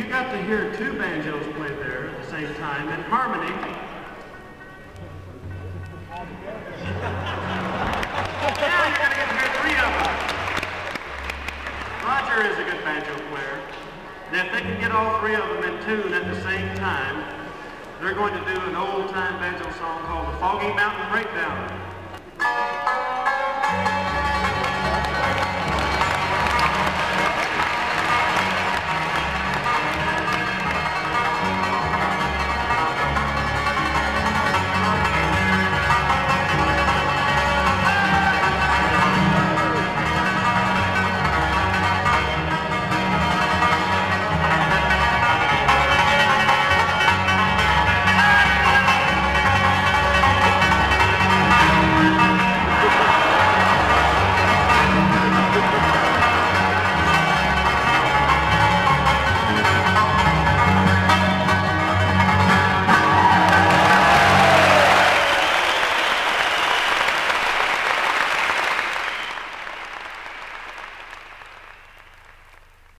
you got to hear two banjos play there at the same time in harmony. now you're to get to hear three of them. Roger is a good banjo player. And if they can get all three of them in tune at the same time, they're going to do an old-time banjo song called the Foggy Mountain Breakdown.